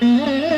Mm-hmm.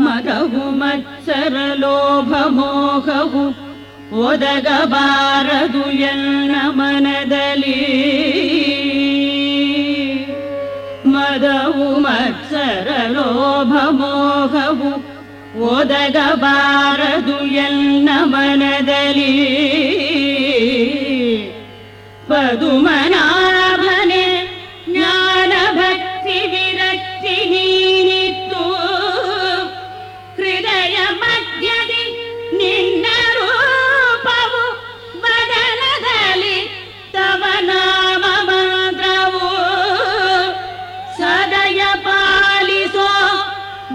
ಮಗವು ಮತ್ಸರಲೋಭಮೋಹವು ಒದಗಬಾರದು ಎನ್ನ ಮನದಲ್ಲಿ ಮದವು ಮತ್ಸರಲೋಭಮೋಹವು ಒದಗಬಾರದು ಎನ್ನ ಮನದಲ್ಲಿ